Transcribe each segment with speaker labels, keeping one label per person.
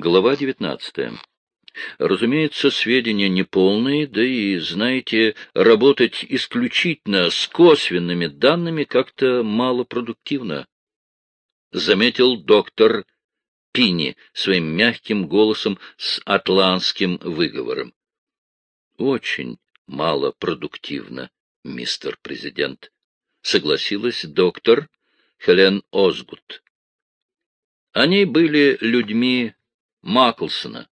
Speaker 1: Глава 19. Разумеется, сведения неполные, да и, знаете, работать исключительно с косвенными данными как-то малопродуктивно, — заметил доктор Пини своим мягким голосом с атлантским выговором. — Очень малопродуктивно, мистер президент, — согласилась доктор Хелен Озгут. Они были людьми Маклсона.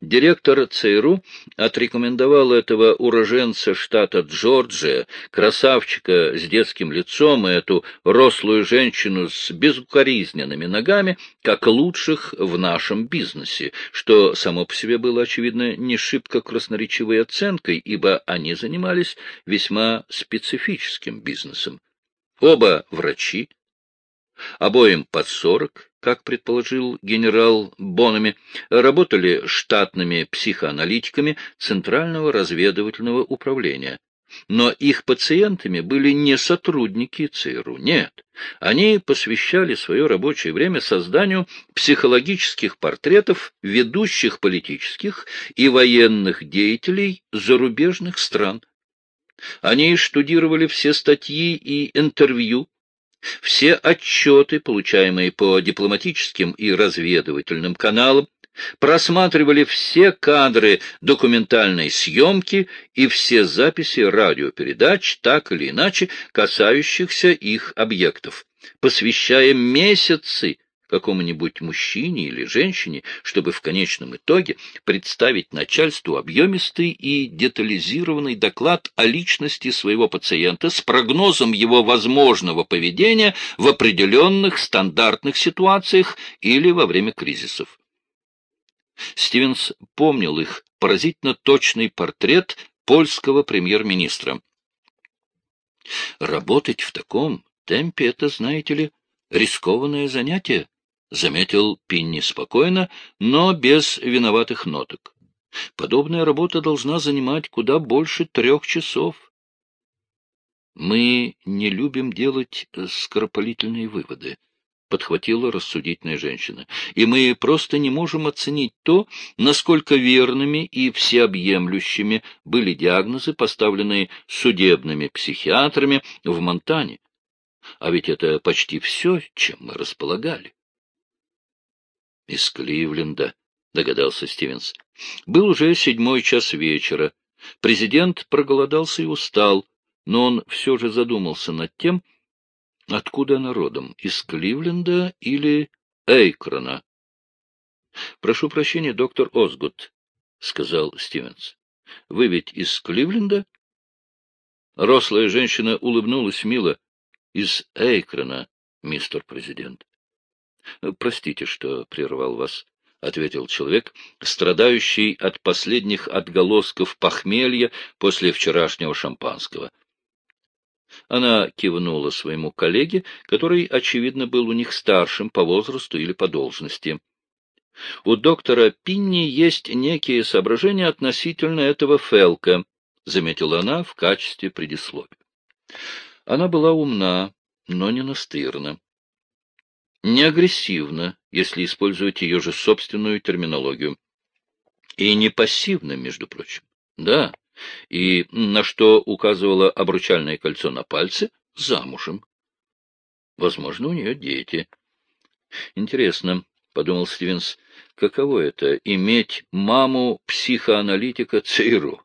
Speaker 1: Директор ЦРУ отрекомендовал этого уроженца штата Джорджия, красавчика с детским лицом и эту рослую женщину с безукоризненными ногами, как лучших в нашем бизнесе, что само по себе было, очевидно, не шибко красноречивой оценкой, ибо они занимались весьма специфическим бизнесом. Оба врачи, обоим под сорок, как предположил генерал Бонами, работали штатными психоаналитиками Центрального разведывательного управления. Но их пациентами были не сотрудники ЦРУ, нет. Они посвящали свое рабочее время созданию психологических портретов ведущих политических и военных деятелей зарубежных стран. Они штудировали все статьи и интервью, все отчеты, получаемые по дипломатическим и разведывательным каналам, просматривали все кадры документальной съемки и все записи радиопередач, так или иначе касающихся их объектов, посвящая месяцы какому-нибудь мужчине или женщине, чтобы в конечном итоге представить начальству объемистый и детализированный доклад о личности своего пациента с прогнозом его возможного поведения в определенных стандартных ситуациях или во время кризисов. Стивенс помнил их поразительно точный портрет польского премьер-министра. Работать в таком темпе — это, знаете ли, рискованное занятие, — заметил Пинни спокойно, но без виноватых ноток. Подобная работа должна занимать куда больше трех часов. Мы не любим делать скоропалительные выводы, — подхватила рассудительная женщина, — и мы просто не можем оценить то, насколько верными и всеобъемлющими были диагнозы, поставленные судебными психиатрами в Монтане. А ведь это почти все, чем мы располагали. — Из Кливленда, — догадался Стивенс. Был уже седьмой час вечера. Президент проголодался и устал, но он все же задумался над тем, откуда она родом, из Кливленда или Эйкрона. — Прошу прощения, доктор Озгут, — сказал Стивенс. — Вы ведь из Кливленда? Рослая женщина улыбнулась мило. — Из Эйкрона, мистер президент. — Простите, что прервал вас, — ответил человек, страдающий от последних отголосков похмелья после вчерашнего шампанского. Она кивнула своему коллеге, который, очевидно, был у них старшим по возрасту или по должности. У доктора Пинни есть некие соображения относительно этого Фелка, — заметила она в качестве предисловия. Она была умна, но не настырна не агрессивно, если использовать ее же собственную терминологию. И не пассивно, между прочим. Да, и на что указывало обручальное кольцо на пальце, замужем. Возможно, у нее дети. Интересно, — подумал Стивенс, — каково это — иметь маму психоаналитика ЦРУ?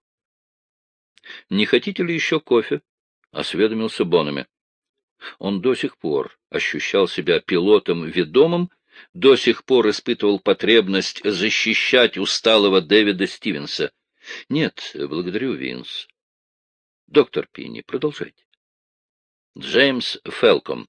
Speaker 1: — Не хотите ли еще кофе? — осведомился Бонами. Он до сих пор ощущал себя пилотом ведомым, до сих пор испытывал потребность защищать усталого Дэвида Стивенса. — Нет, благодарю, Винс. — Доктор Пинни, продолжайте. Джеймс Фелком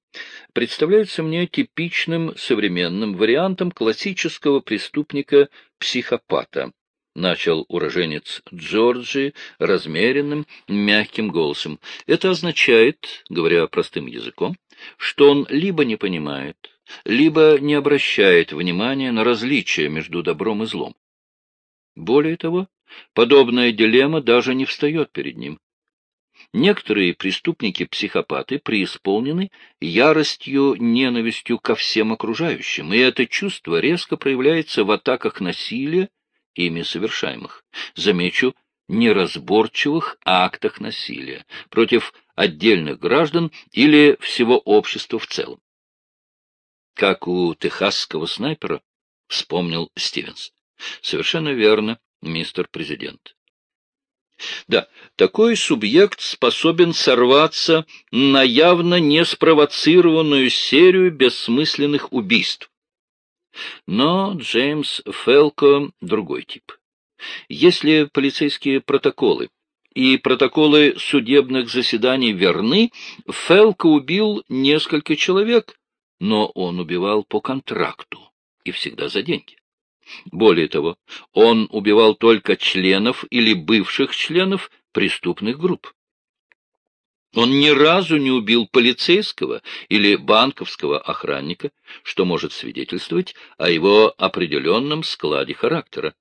Speaker 1: представляется мне типичным современным вариантом классического преступника-психопата. — начал уроженец Джорджии размеренным, мягким голосом. Это означает, говоря простым языком, что он либо не понимает, либо не обращает внимания на различия между добром и злом. Более того, подобная дилемма даже не встает перед ним. Некоторые преступники-психопаты преисполнены яростью, ненавистью ко всем окружающим, и это чувство резко проявляется в атаках насилия, ими совершаемых. Замечу, неразборчивых актах насилия против отдельных граждан или всего общества в целом. Как у техасского снайпера, вспомнил Стивенс. Совершенно верно, мистер президент. Да, такой субъект способен сорваться на явно неспровоцированную серию бессмысленных убийств. Но Джеймс Фелко — другой тип. Если полицейские протоколы и протоколы судебных заседаний верны, Фелко убил несколько человек, но он убивал по контракту и всегда за деньги. Более того, он убивал только членов или бывших членов преступных групп. Он ни разу не убил полицейского или банковского охранника, что может свидетельствовать о его определенном складе характера,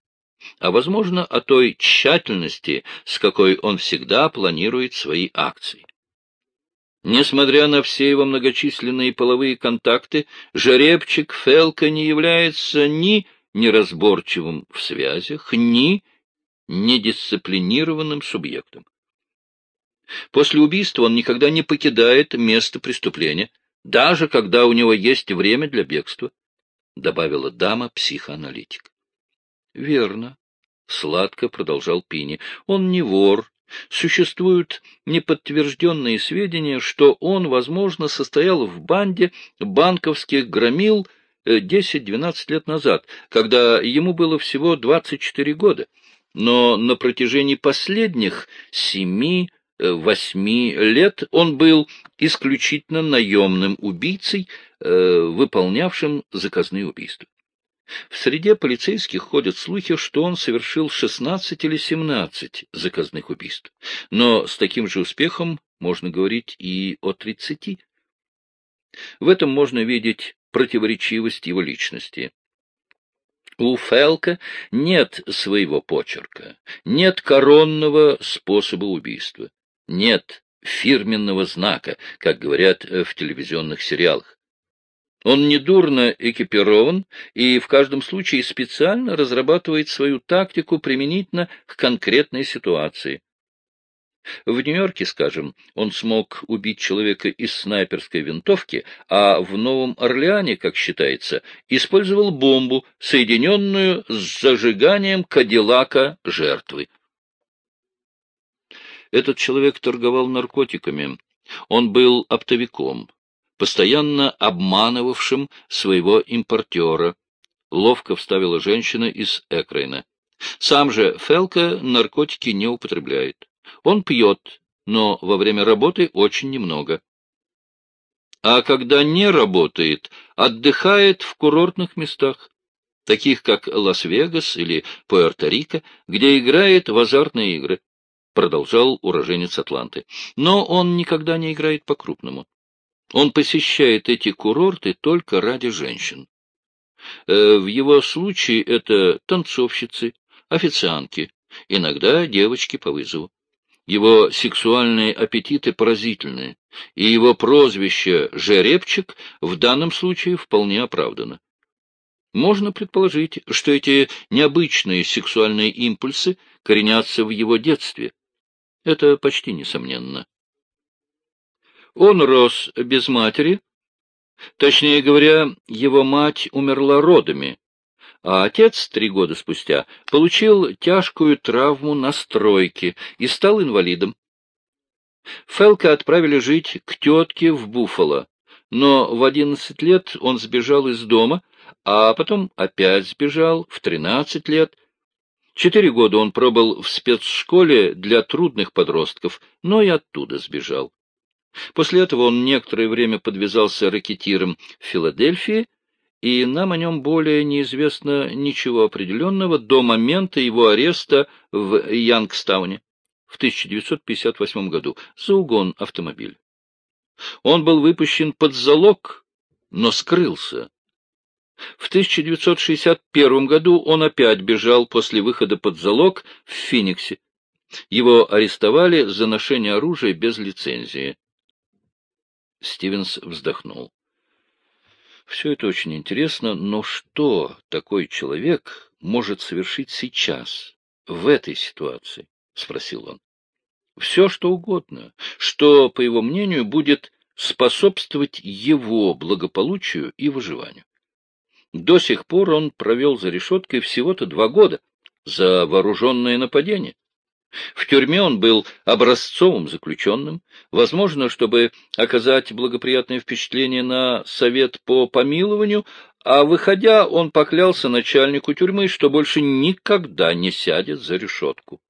Speaker 1: а, возможно, о той тщательности, с какой он всегда планирует свои акции. Несмотря на все его многочисленные половые контакты, жеребчик Фелка не является ни неразборчивым в связях, ни недисциплинированным субъектом. После убийства он никогда не покидает место преступления, даже когда у него есть время для бегства, — добавила дама-психоаналитик. — Верно, — сладко продолжал Пини. — Он не вор. Существуют неподтвержденные сведения, что он, возможно, состоял в банде банковских громил 10-12 лет назад, когда ему было всего 24 года. Но на протяжении последних семи восьми лет он был исключительно наемным убийцей, э, выполнявшим заказные убийства. В среде полицейских ходят слухи, что он совершил 16 или 17 заказных убийств, но с таким же успехом можно говорить и о 30. В этом можно видеть противоречивость его личности. У Фелка нет своего почерка, нет коронного способа убийства. Нет фирменного знака, как говорят э, в телевизионных сериалах. Он недурно экипирован и в каждом случае специально разрабатывает свою тактику применительно к конкретной ситуации. В Нью-Йорке, скажем, он смог убить человека из снайперской винтовки, а в Новом Орлеане, как считается, использовал бомбу, соединенную с зажиганием кадиллака жертвы. Этот человек торговал наркотиками. Он был оптовиком, постоянно обманывавшим своего импортера. Ловко вставила женщина из Экрейна. Сам же Фелка наркотики не употребляет. Он пьет, но во время работы очень немного. А когда не работает, отдыхает в курортных местах, таких как Лас-Вегас или Пуэрто-Рико, где играет в азартные игры. — продолжал уроженец Атланты. Но он никогда не играет по-крупному. Он посещает эти курорты только ради женщин. Э, в его случае это танцовщицы, официантки, иногда девочки по вызову. Его сексуальные аппетиты поразительны, и его прозвище «жеребчик» в данном случае вполне оправдано. Можно предположить, что эти необычные сексуальные импульсы коренятся в его детстве, это почти несомненно. Он рос без матери, точнее говоря, его мать умерла родами, а отец три года спустя получил тяжкую травму на стройке и стал инвалидом. Фелка отправили жить к тетке в Буффало, но в одиннадцать лет он сбежал из дома, а потом опять сбежал в тринадцать лет, Четыре года он пробыл в спецшколе для трудных подростков, но и оттуда сбежал. После этого он некоторое время подвязался ракетиром в Филадельфии, и нам о нем более неизвестно ничего определенного до момента его ареста в Янгстауне в 1958 году за угон автомобиля. Он был выпущен под залог, но скрылся в 1961 году он опять бежал после выхода под залог в Фениксе. Его арестовали за ношение оружия без лицензии. Стивенс вздохнул. Все это очень интересно, но что такой человек может совершить сейчас, в этой ситуации? — спросил он. — Все, что угодно, что, по его мнению, будет способствовать его благополучию и выживанию. До сих пор он провел за решеткой всего-то два года за вооруженное нападение. В тюрьме он был образцовым заключенным, возможно, чтобы оказать благоприятное впечатление на совет по помилованию, а выходя, он поклялся начальнику тюрьмы, что больше никогда не сядет за решетку.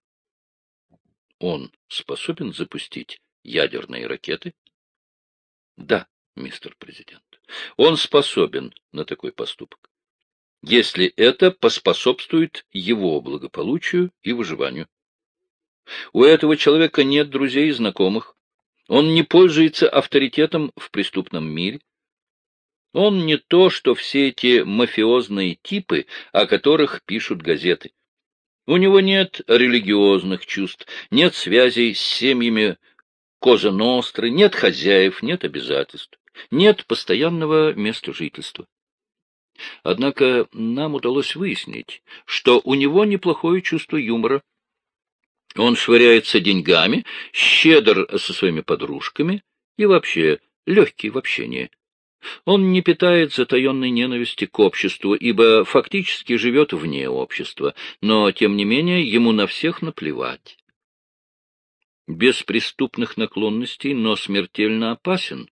Speaker 1: Он способен запустить ядерные ракеты? Да, мистер президент. Он способен на такой поступок, если это поспособствует его благополучию и выживанию. У этого человека нет друзей и знакомых. Он не пользуется авторитетом в преступном мире. Он не то, что все эти мафиозные типы, о которых пишут газеты. У него нет религиозных чувств, нет связей с семьями Коза Ностры, нет хозяев, нет обязательств, нет постоянного места жительства. Однако нам удалось выяснить, что у него неплохое чувство юмора, он швыряется деньгами, щедр со своими подружками и вообще легкий в общении. Он не питает затаенной ненависти к обществу, ибо фактически живет вне общества, но, тем не менее, ему на всех наплевать. Без преступных наклонностей, но смертельно опасен? —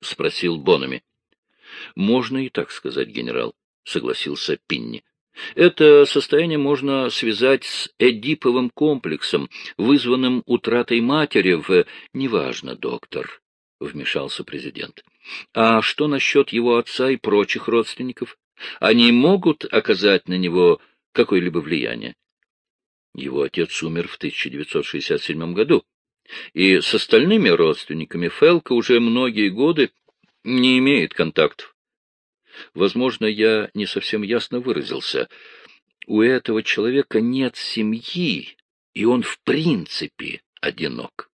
Speaker 1: спросил Бонами. — Можно и так сказать, генерал, — согласился Пинни. Это состояние можно связать с эдиповым комплексом, вызванным утратой матери в... Неважно, доктор, — вмешался президент. А что насчет его отца и прочих родственников? Они могут оказать на него какое-либо влияние? Его отец умер в 1967 году, и с остальными родственниками Фелка уже многие годы не имеет контактов. Возможно, я не совсем ясно выразился. У этого человека нет семьи, и он в принципе одинок.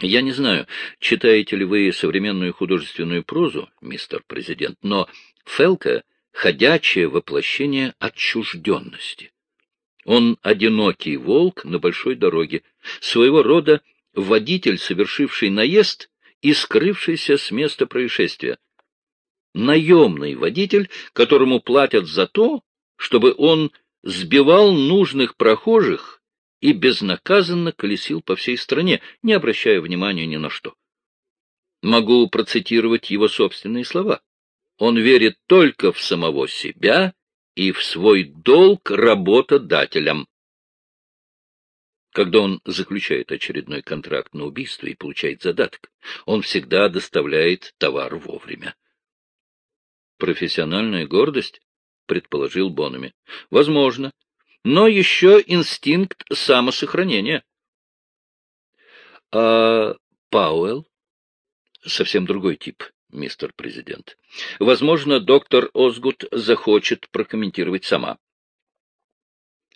Speaker 1: Я не знаю, читаете ли вы современную художественную прозу, мистер президент, но Фелка — ходячее воплощение отчужденности. Он одинокий волк на большой дороге, своего рода водитель, совершивший наезд и скрывшийся с места происшествия наемный водитель, которому платят за то, чтобы он сбивал нужных прохожих и безнаказанно колесил по всей стране, не обращая внимания ни на что. Могу процитировать его собственные слова. Он верит только в самого себя и в свой долг работодателям. Когда он заключает очередной контракт на убийство и получает задаток, он всегда доставляет товар вовремя. Профессиональная гордость, предположил Бонами. Возможно, но еще инстинкт самосохранения. А Пауэлл? Совсем другой тип, мистер президент. Возможно, доктор Озгут захочет прокомментировать сама.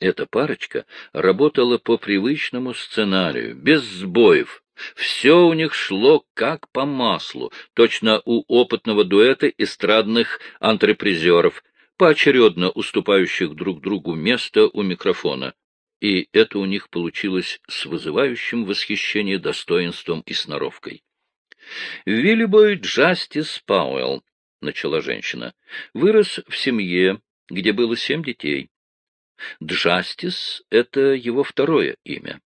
Speaker 1: Эта парочка работала по привычному сценарию, без сбоев, все у них шло как по маслу, точно у опытного дуэта эстрадных антрепризеров, поочередно уступающих друг другу место у микрофона. И это у них получилось с вызывающим восхищение достоинством и сноровкой. «Виллибой Джастис Пауэлл», — начала женщина, — вырос в семье, где было семь детей. Джастис — это его второе имя.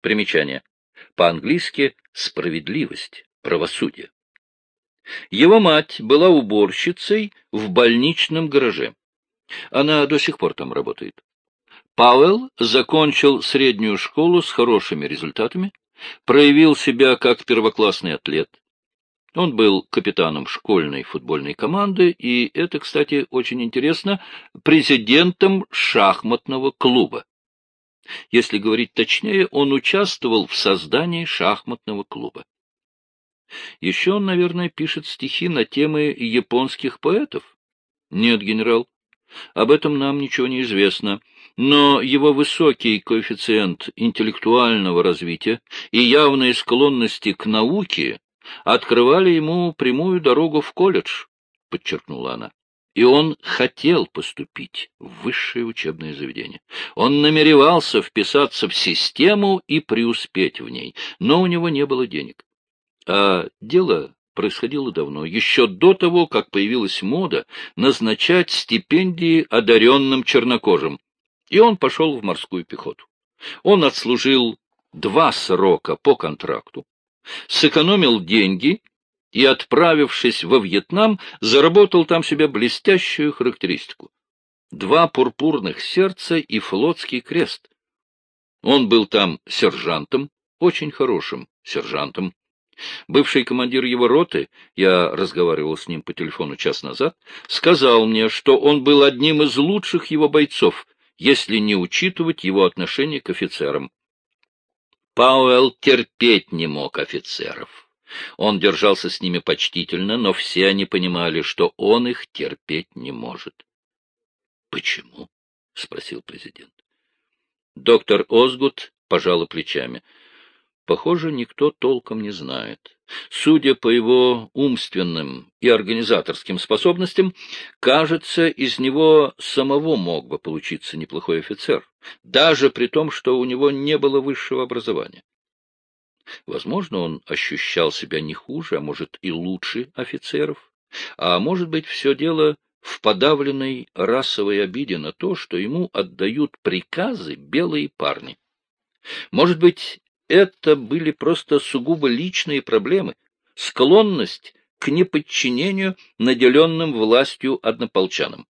Speaker 1: Примечание по-английски «справедливость», «правосудие». Его мать была уборщицей в больничном гараже. Она до сих пор там работает. Пауэлл закончил среднюю школу с хорошими результатами, проявил себя как первоклассный атлет. Он был капитаном школьной футбольной команды и, это, кстати, очень интересно, президентом шахматного клуба. Если говорить точнее, он участвовал в создании шахматного клуба. Еще он, наверное, пишет стихи на темы японских поэтов. Нет, генерал, Об этом нам ничего не известно, но его высокий коэффициент интеллектуального развития и явные склонности к науке открывали ему прямую дорогу в колледж, — подчеркнула она. И он хотел поступить в высшее учебное заведение. Он намеревался вписаться в систему и преуспеть в ней, но у него не было денег. А дело происходило давно, еще до того, как появилась мода назначать стипендии одаренным чернокожим. И он пошел в морскую пехоту. Он отслужил два срока по контракту, сэкономил деньги и, отправившись во Вьетнам, заработал там себе блестящую характеристику. Два пурпурных сердца и флотский крест. Он был там сержантом, очень хорошим сержантом. Бывший командир его роты, я разговаривал с ним по телефону час назад, сказал мне, что он был одним из лучших его бойцов, если не учитывать его отношение к офицерам. Пауэлл терпеть не мог офицеров. Он держался с ними почтительно, но все они понимали, что он их терпеть не может. — Почему? — спросил президент. Доктор Озгут пожал плечами. Похоже, никто толком не знает. Судя по его умственным и организаторским способностям, кажется, из него самого мог бы получиться неплохой офицер, даже при том, что у него не было высшего образования. Возможно, он ощущал себя не хуже, а может и лучше офицеров, а может быть, все дело в подавленной расовой обиде на то, что ему отдают приказы белые парни. Может быть, это были просто сугубо личные проблемы, склонность к неподчинению наделенным властью однополчанам.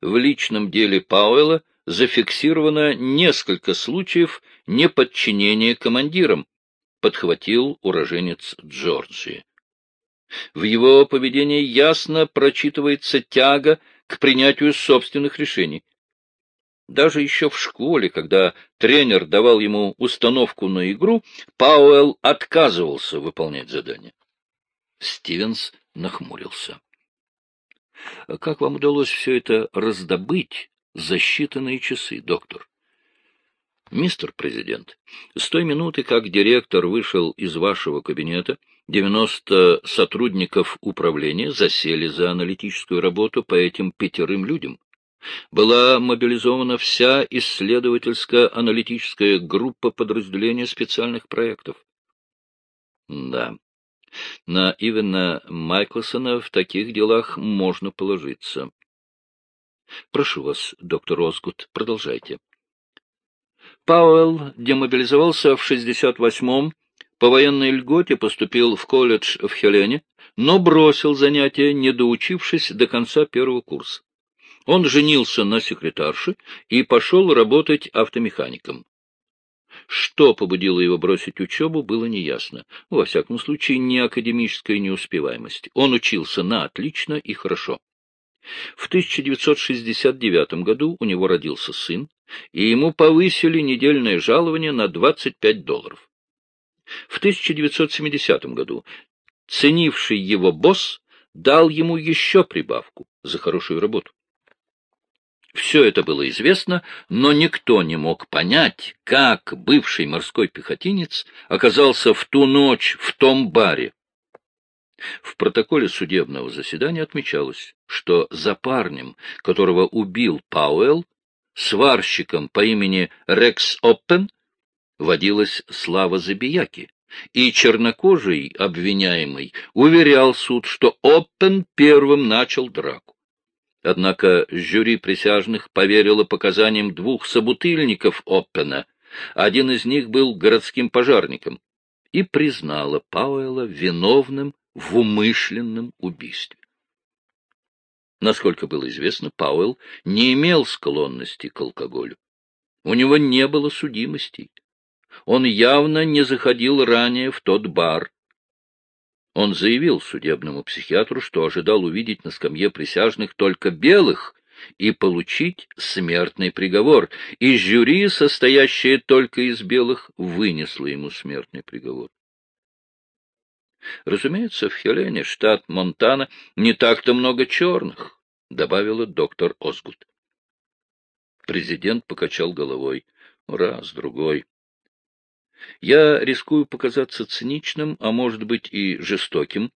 Speaker 1: В личном деле Пауэлла зафиксировано несколько случаев неподчинения командирам, подхватил уроженец Джорджии. В его поведении ясно прочитывается тяга к принятию собственных решений. Даже еще в школе, когда тренер давал ему установку на игру, Пауэлл отказывался выполнять задание. Стивенс нахмурился. — Как вам удалось все это раздобыть за считанные часы, доктор? — Мистер президент, с той минуты, как директор вышел из вашего кабинета, девяносто сотрудников управления засели за аналитическую работу по этим пятерым людям была мобилизована вся исследовательско-аналитическая группа подразделения специальных проектов. Да, на Ивена Майклсона в таких делах можно положиться. Прошу вас, доктор Осгуд, продолжайте. Пауэлл демобилизовался в 68-м, по военной льготе поступил в колледж в Хелене, но бросил занятия, не доучившись до конца первого курса. Он женился на секретарше и пошел работать автомехаником. Что побудило его бросить учебу, было неясно. Во всяком случае, не академическая неуспеваемость. Он учился на отлично и хорошо. В 1969 году у него родился сын, и ему повысили недельное жалование на 25 долларов. В 1970 году ценивший его босс дал ему еще прибавку за хорошую работу. Все это было известно, но никто не мог понять, как бывший морской пехотинец оказался в ту ночь в том баре. В протоколе судебного заседания отмечалось, что за парнем, которого убил Пауэлл, сварщиком по имени Рекс Оппен, водилась слава Забияки, и чернокожий обвиняемый уверял суд, что Оппен первым начал драку. Однако жюри присяжных поверило показаниям двух собутыльников Оппена, один из них был городским пожарником, и признало Пауэлла виновным в умышленном убийстве. Насколько было известно, Пауэлл не имел склонности к алкоголю. У него не было судимостей. Он явно не заходил ранее в тот бар, он заявил судебному психиатру, что ожидал увидеть на скамье присяжных только белых и получить смертный приговор, и жюри, состоящее только из белых, вынесло ему смертный приговор. Разумеется, в Хелене, штат Монтана, не так-то много черных. — добавила доктор Озгут. Президент покачал головой. Раз, другой. Я рискую показаться циничным, а может быть и жестоким,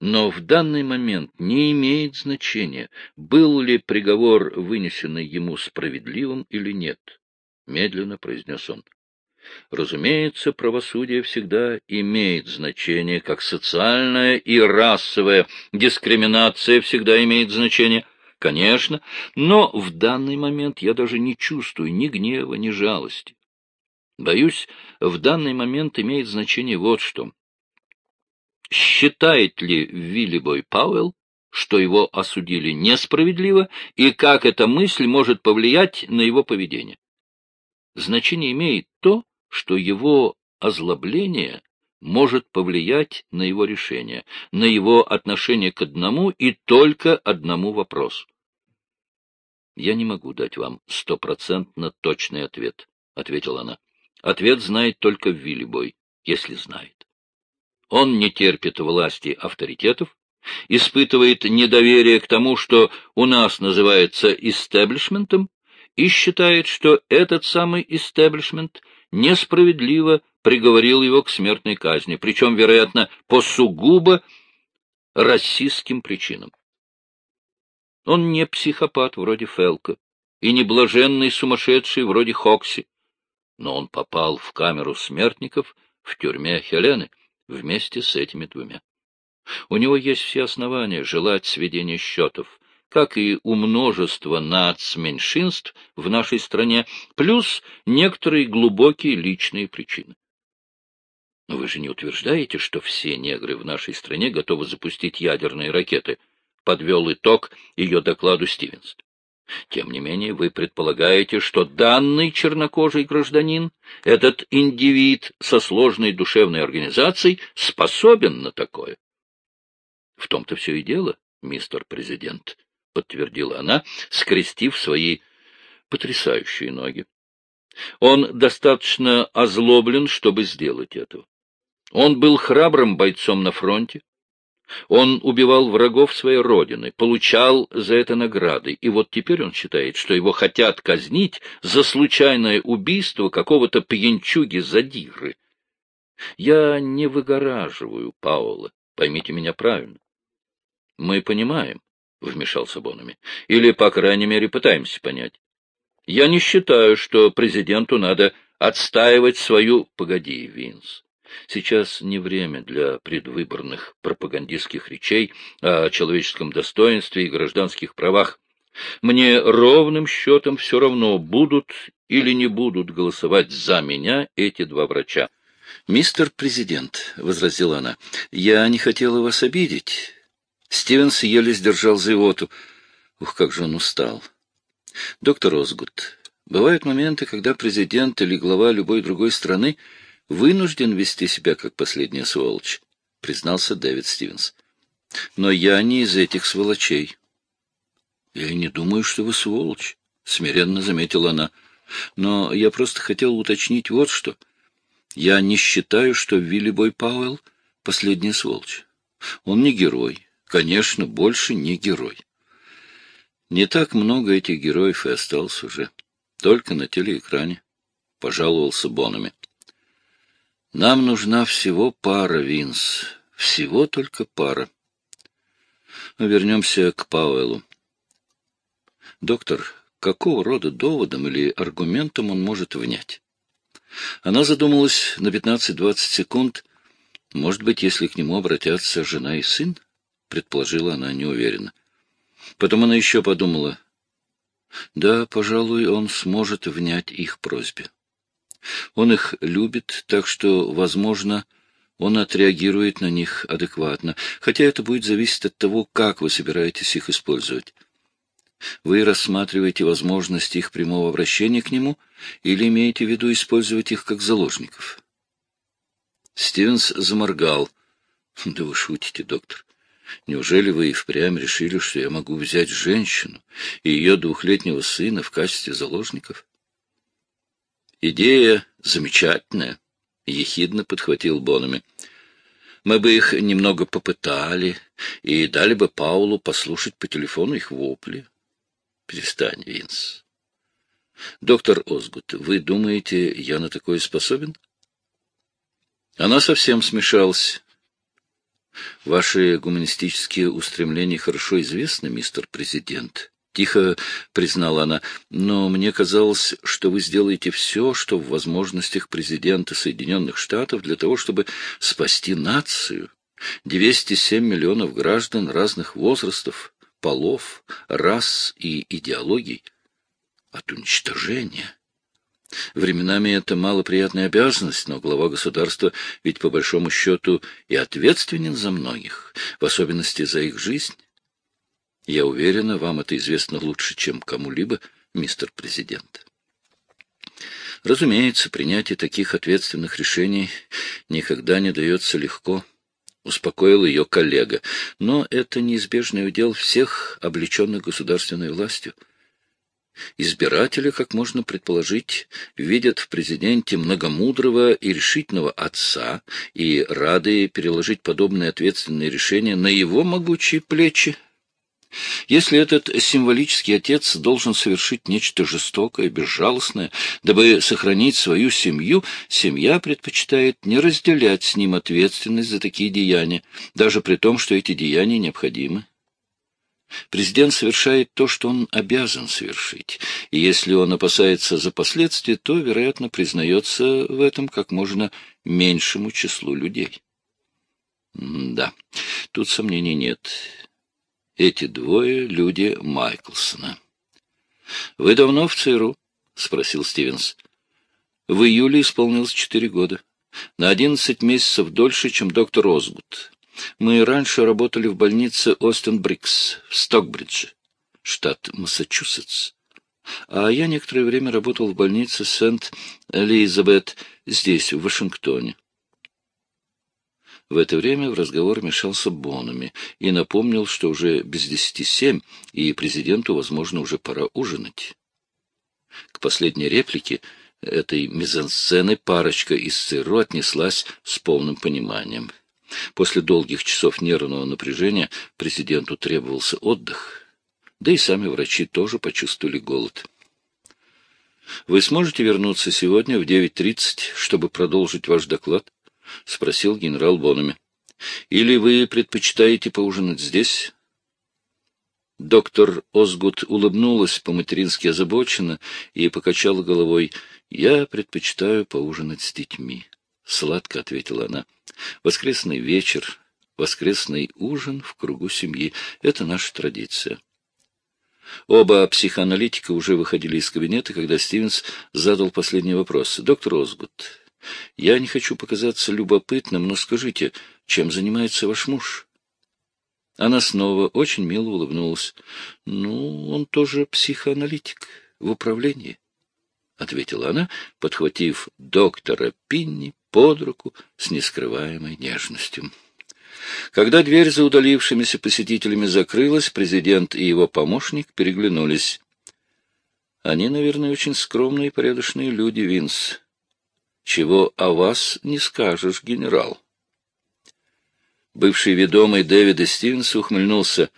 Speaker 1: но в данный момент не имеет значения, был ли приговор, вынесенный ему, справедливым или нет, — медленно произнес он. Разумеется, правосудие всегда имеет значение, как социальная и расовая дискриминация всегда имеет значение — Конечно, но в данный момент я даже не чувствую ни гнева, ни жалости. Боюсь, в данный момент имеет значение вот что. Считает ли Виллибой Пауэлл, что его осудили несправедливо, и как эта мысль может повлиять на его поведение? Значение имеет то, что его озлобление может повлиять на его решение, на его отношение к одному и только одному вопросу. «Я не могу дать вам стопроцентно точный ответ», — ответила она. «Ответ знает только Виллибой, если знает. Он не терпит власти авторитетов, испытывает недоверие к тому, что у нас называется истеблишментом, и считает, что этот самый истеблишмент несправедливо приговорил его к смертной казни, причем, вероятно, по сугубо расистским причинам. Он не психопат вроде Фелка и не блаженный сумасшедший вроде Хокси, но он попал в камеру смертников в тюрьме Хелены вместе с этими двумя. У него есть все основания желать сведения счетов, как и у множества нацменьшинств в нашей стране, плюс некоторые глубокие личные причины. Но вы же не утверждаете, что все негры в нашей стране готовы запустить ядерные ракеты? Подвел итог ее докладу Стивенс. Тем не менее, вы предполагаете, что данный чернокожий гражданин, этот индивид со сложной душевной организацией, способен на такое. В том-то все и дело, мистер президент, — подтвердила она, скрестив свои потрясающие ноги. Он достаточно озлоблен, чтобы сделать это. Он был храбрым бойцом на фронте. Он убивал врагов своей родины, получал за это награды, и вот теперь он считает, что его хотят казнить за случайное убийство какого-то пьянчуги-задиры. Я не выгораживаю Паула, поймите меня правильно. Мы понимаем, — вмешался Бонами, — или, по крайней мере, пытаемся понять. Я не считаю, что президенту надо отстаивать свою... Погоди, Винс. Сейчас не время для предвыборных пропагандистских речей о человеческом достоинстве и гражданских правах. Мне ровным счетом все равно, будут или не будут голосовать за меня эти два врача. — Мистер президент, — возразила она, — я не хотела вас обидеть. Стивенс еле сдержал зевоту. Ух, как же он устал. — Доктор Озгут, бывают моменты, когда президент или глава любой другой страны вынужден вести себя как последняя сволочь, — признался Дэвид Стивенс. — Но я не из этих сволочей. — Я и не думаю, что вы сволочь, — смиренно заметила она. — Но я просто хотел уточнить вот что. Я не считаю, что Вилли Бой Пауэлл — последняя сволочь. Он не герой. Конечно, больше не герой. Не так много этих героев и осталось уже. Только на телеэкране. Пожаловался Бонами. Нам нужна всего пара, Винс. Всего только пара. Вернемся к Пауэллу. Доктор, какого рода доводом или аргументом он может внять? Она задумалась на 15-20 секунд. Может быть, если к нему обратятся жена и сын? Предположила она неуверенно. Потом она еще подумала. Да, пожалуй, он сможет внять их просьбе. Он их любит, так что, возможно, он отреагирует на них адекватно, хотя это будет зависеть от того, как вы собираетесь их использовать. Вы рассматриваете возможность их прямого обращения к нему или имеете в виду использовать их как заложников? Стивенс заморгал. — Да вы шутите, доктор. Неужели вы и впрямь решили, что я могу взять женщину и ее двухлетнего сына в качестве заложников? Идея замечательная, — ехидно подхватил Бонами. Мы бы их немного попытали и дали бы Паулу послушать по телефону их вопли. Перестань, Винс. Доктор Озгут, вы думаете, я на такое способен? Она совсем смешалась. Ваши гуманистические устремления хорошо известны, мистер президент. Тихо признала она, но мне казалось, что вы сделаете все, что в возможностях президента Соединенных Штатов для того, чтобы спасти нацию. 207 миллионов граждан разных возрастов, полов, рас и идеологий от уничтожения. Временами это малоприятная обязанность, но глава государства ведь по большому счету и ответственен за многих, в особенности за их жизнь. Я уверена, вам это известно лучше, чем кому-либо, мистер президент. Разумеется, принятие таких ответственных решений никогда не дается легко, успокоил ее коллега, но это неизбежный удел всех облеченных государственной властью. Избиратели, как можно предположить, видят в президенте многомудрого и решительного отца и рады переложить подобные ответственные решения на его могучие плечи. Если этот символический отец должен совершить нечто жестокое, безжалостное, дабы сохранить свою семью, семья предпочитает не разделять с ним ответственность за такие деяния, даже при том, что эти деяния необходимы. Президент совершает то, что он обязан совершить, и если он опасается за последствия, то, вероятно, признается в этом как можно меньшему числу людей. Да, тут сомнений нет. Эти двое — люди Майклсона. — Вы давно в ЦРУ? — спросил Стивенс. — В июле исполнилось четыре года. На одиннадцать месяцев дольше, чем доктор Озгут. Мы раньше работали в больнице Остен-Брикс в Стокбридже, штат Массачусетс. А я некоторое время работал в больнице Сент-Элизабет здесь, в Вашингтоне. В это время в разговор мешался Бонами и напомнил, что уже без десяти семь, и президенту, возможно, уже пора ужинать. К последней реплике этой мизансцены парочка из ЦРУ отнеслась с полным пониманием. После долгих часов нервного напряжения президенту требовался отдых, да и сами врачи тоже почувствовали голод. «Вы сможете вернуться сегодня в 9.30, чтобы продолжить ваш доклад?» — спросил генерал Бонами. — Или вы предпочитаете поужинать здесь? Доктор Озгут улыбнулась по-матерински озабоченно и покачала головой. — Я предпочитаю поужинать с детьми, — сладко ответила она. — Воскресный вечер, воскресный ужин в кругу семьи — это наша традиция. Оба психоаналитика уже выходили из кабинета, когда Стивенс задал последний вопрос. — Доктор Озгут, я не хочу показаться любопытным, но скажите, чем занимается ваш муж? Она снова очень мило улыбнулась. — Ну, он тоже психоаналитик в управлении, — ответила она, подхватив доктора Пинни под руку с нескрываемой нежностью. Когда дверь за удалившимися посетителями закрылась, президент и его помощник переглянулись. — Они, наверное, очень скромные и порядочные люди, Винс, чего о вас не скажешь, генерал. Бывший ведомый Дэвида Стивенса ухмыльнулся.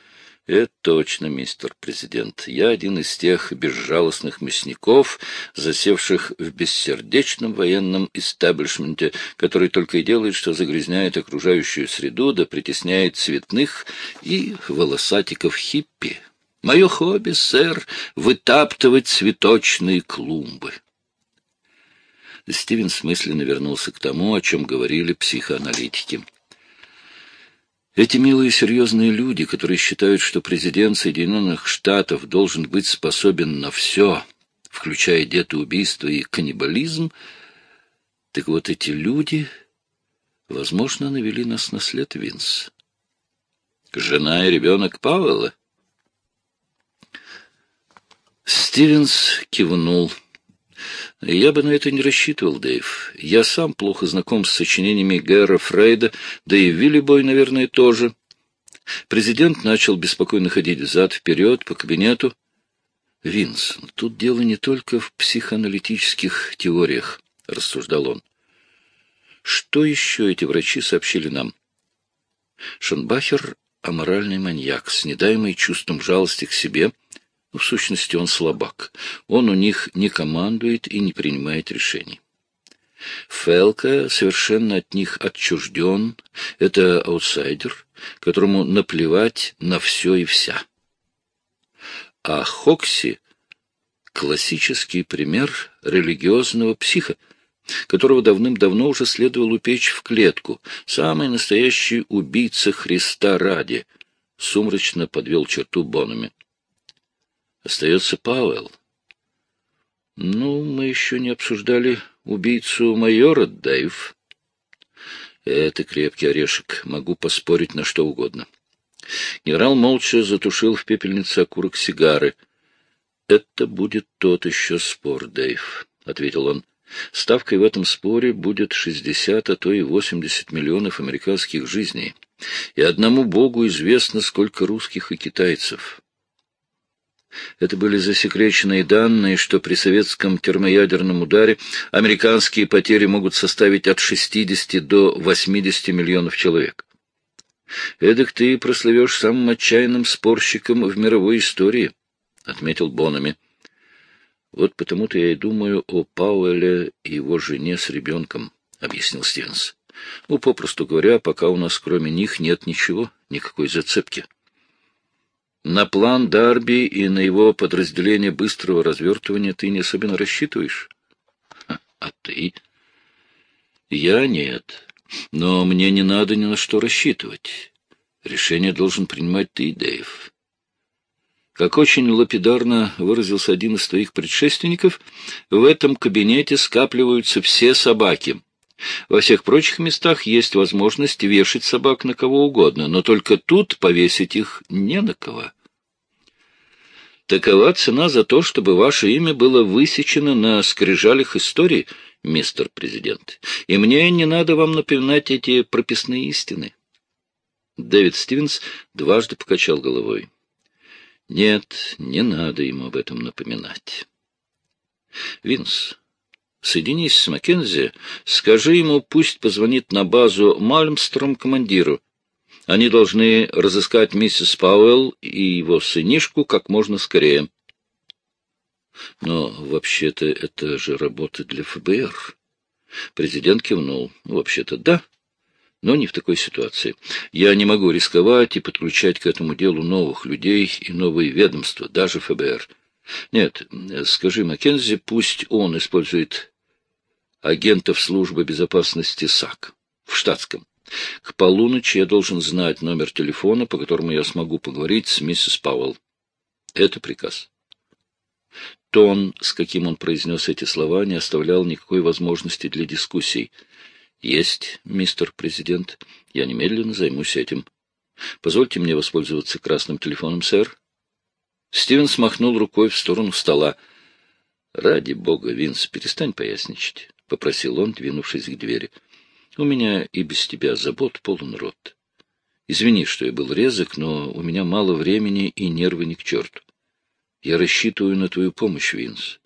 Speaker 1: Это точно, мистер президент. Я один из тех безжалостных мясников, засевших в бессердечном военном истеблишменте, который только и делает, что загрязняет окружающую среду, да притесняет цветных и волосатиков хиппи. Мое хобби, сэр, вытаптывать цветочные клумбы. Стивен смысленно вернулся к тому, о чем говорили психоаналитики. Эти милые серьезные люди, которые считают, что президент Соединенных Штатов должен быть способен на все, включая детоубийство и каннибализм, так вот эти люди, возможно, навели нас на след Винс. Жена и ребенок Пауэлла? Стивенс кивнул. Я бы на это не рассчитывал, Дэйв. Я сам плохо знаком с сочинениями Гэра Фрейда, да и Виллибой, наверное, тоже. Президент начал беспокойно ходить взад-вперед по кабинету. «Винс, тут дело не только в психоаналитических теориях», — рассуждал он. «Что еще эти врачи сообщили нам? Шенбахер — аморальный маньяк, с недаемой чувством жалости к себе. В сущности, он слабак. Он у них не командует и не принимает решений. Фелка совершенно от них отчужден. Это аутсайдер, которому наплевать на все и вся. А Хокси — классический пример религиозного психа, которого давным-давно уже следовало упечь в клетку, самый настоящий убийца Христа ради, сумрачно подвел черту Бонами. Остается Пауэлл. Ну, мы еще не обсуждали убийцу майора Дэйв. Это крепкий орешек, могу поспорить на что угодно. Генерал молча затушил в пепельнице окурок сигары. — Это будет тот еще спор, Дэйв, — ответил он. Ставкой в этом споре будет 60, а то и 80 миллионов американских жизней. И одному Богу известно, сколько русских и китайцев. Это были засекреченные данные, что при советском термоядерном ударе американские потери могут составить от 60 до 80 миллионов человек. Эдак ты прослывешь самым отчаянным спорщиком в мировой истории, — отметил Бонами. Вот потому-то я и думаю о Пауэле и его жене с ребенком, — объяснил Стивенс. Ну, попросту говоря, пока у нас кроме них нет ничего, никакой зацепки. На план Дарби и на его подразделение быстрого развертывания ты не особенно рассчитываешь? А ты? Я нет. Но мне не надо ни на что рассчитывать. Решение должен принимать ты, Дэйв. Как очень лапидарно выразился один из твоих предшественников, в этом кабинете скапливаются все собаки. Во всех прочих местах есть возможность вешать собак на кого угодно, но только тут повесить их не на кого. Такова цена за то, чтобы ваше имя было высечено на скрижалях истории, мистер президент. И мне не надо вам напоминать эти прописные истины. Дэвид Стивенс дважды покачал головой. Нет, не надо ему об этом напоминать. Винс, соединись с Маккензи, скажи ему, пусть позвонит на базу Мальмстром командиру. Они должны разыскать миссис Пауэлл и его сынишку как можно скорее. Но вообще-то это же работа для ФБР. Президент кивнул. Вообще-то да но не в такой ситуации. Я не могу рисковать и подключать к этому делу новых людей и новые ведомства, даже ФБР. Нет, скажи Маккензи, пусть он использует агентов службы безопасности САК в штатском. К полуночи я должен знать номер телефона, по которому я смогу поговорить с миссис Пауэлл. Это приказ. Тон, с каким он произнес эти слова, не оставлял никакой возможности для дискуссий. — Есть, мистер президент. Я немедленно займусь этим. Позвольте мне воспользоваться красным телефоном, сэр. Стивен смахнул рукой в сторону стола. — Ради бога, Винс, перестань поясничать, — попросил он, двинувшись к двери. — У меня и без тебя забот полон рот. Извини, что я был резок, но у меня мало времени и нервы ни к черту. Я рассчитываю на твою помощь, Винс.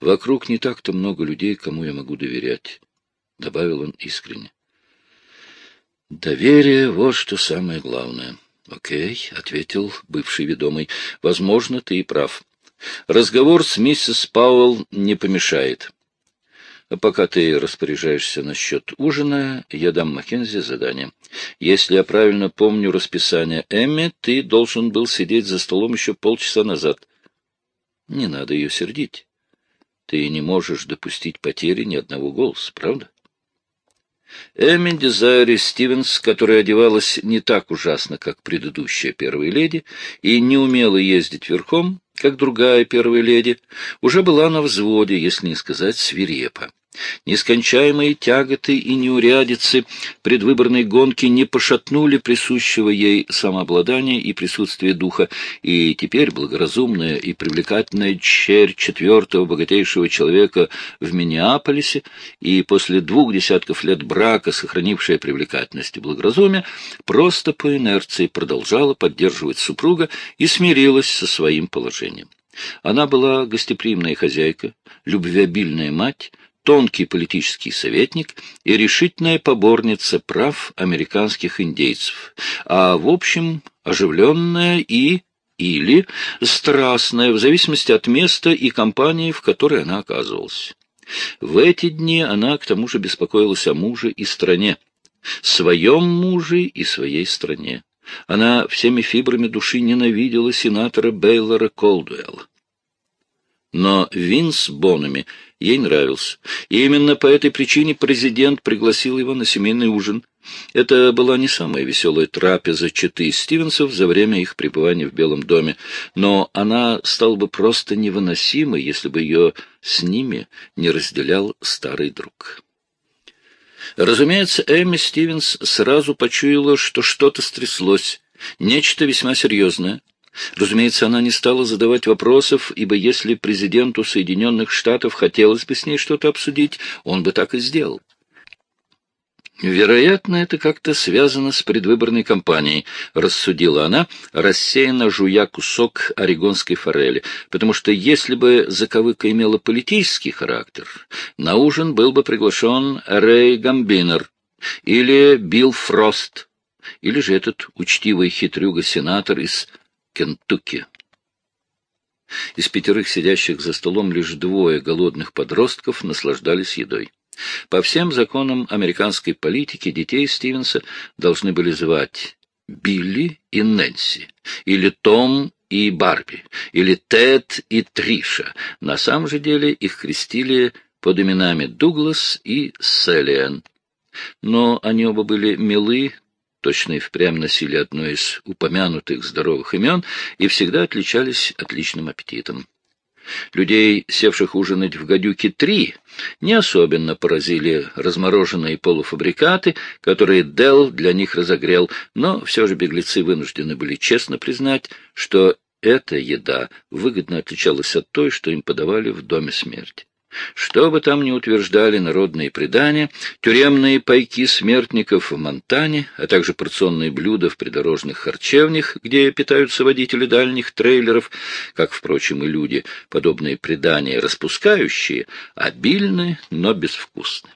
Speaker 1: Вокруг не так-то много людей, кому я могу доверять. — добавил он искренне. «Доверие — вот что самое главное». «Окей», — ответил бывший ведомый. «Возможно, ты и прав. Разговор с миссис Пауэлл не помешает. А пока ты распоряжаешься насчет ужина, я дам Маккензи задание. Если я правильно помню расписание Эмми, ты должен был сидеть за столом еще полчаса назад. Не надо ее сердить. Ты не можешь допустить потери ни одного голоса, правда?» Эми Дизайри Стивенс, которая одевалась не так ужасно, как предыдущая первая леди, и не умела ездить верхом, как другая первая леди, уже была на взводе, если не сказать свирепо. Нескончаемые тяготы и неурядицы предвыборной гонки не пошатнули присущего ей самообладания и присутствия духа, и теперь благоразумная и привлекательная черь четвертого богатейшего человека в Миннеаполисе и после двух десятков лет брака, сохранившая привлекательность и благоразумие, просто по инерции продолжала поддерживать супруга и смирилась со своим положением. Она была гостеприимная хозяйка, любвеобильная мать, тонкий политический советник и решительная поборница прав американских индейцев, а в общем оживленная и или страстная, в зависимости от места и компании, в которой она оказывалась. В эти дни она, к тому же, беспокоилась о муже и стране, своем муже и своей стране. Она всеми фибрами души ненавидела сенатора Бейлора Колдуэлла. Но Винс Бонами ей нравился, и именно по этой причине президент пригласил его на семейный ужин. Это была не самая веселая трапеза четы Стивенсов за время их пребывания в Белом доме, но она стала бы просто невыносимой, если бы ее с ними не разделял старый друг. Разумеется, Эми Стивенс сразу почуяла, что что-то стряслось, нечто весьма серьезное. Разумеется, она не стала задавать вопросов, ибо если президенту Соединенных Штатов хотелось бы с ней что-то обсудить, он бы так и сделал. «Вероятно, это как-то связано с предвыборной кампанией», — рассудила она, рассеянно жуя кусок орегонской форели, потому что если бы заковыка имела политический характер, на ужин был бы приглашен Рэй Гамбинер или Билл Фрост, или же этот учтивый хитрюга-сенатор из Кентукки. Из пятерых сидящих за столом лишь двое голодных подростков наслаждались едой. По всем законам американской политики детей Стивенса должны были звать Билли и Нэнси, или Том и Барби, или Тед и Триша. На самом же деле их крестили под именами Дуглас и Селиан. Но они оба были милы, точно и впрямь носили одно из упомянутых здоровых имен и всегда отличались отличным аппетитом. Людей, севших ужинать в гадюке три, не особенно поразили размороженные полуфабрикаты, которые Дел для них разогрел, но все же беглецы вынуждены были честно признать, что эта еда выгодно отличалась от той, что им подавали в доме смерти. Что бы там ни утверждали народные предания, тюремные пайки смертников в Монтане, а также порционные блюда в придорожных харчевнях, где питаются водители дальних трейлеров, как, впрочем, и люди, подобные предания распускающие, обильны, но безвкусны.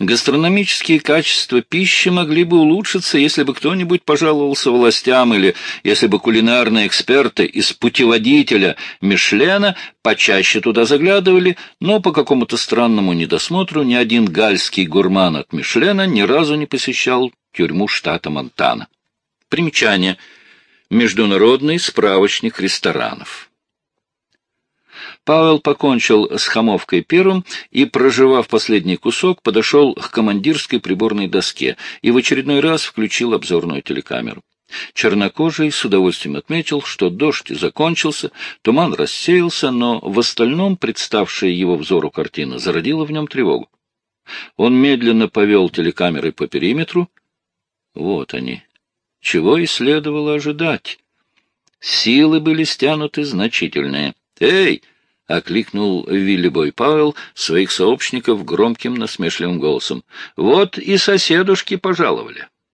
Speaker 1: Гастрономические качества пищи могли бы улучшиться, если бы кто-нибудь пожаловался властям или если бы кулинарные эксперты из путеводителя Мишлена почаще туда заглядывали, но по какому-то странному недосмотру ни один гальский гурман от Мишлена ни разу не посещал тюрьму штата Монтана. Примечание. Международный справочник ресторанов. Павел покончил с хамовкой первым и, проживав последний кусок, подошел к командирской приборной доске и в очередной раз включил обзорную телекамеру. Чернокожий с удовольствием отметил, что дождь закончился, туман рассеялся, но в остальном представшая его взору картина зародила в нем тревогу. Он медленно повел телекамерой по периметру. Вот они. Чего и следовало ожидать. Силы были стянуты значительные. «Эй!» — окликнул Виллибой Пауэлл своих сообщников громким насмешливым голосом. — Вот и соседушки пожаловали.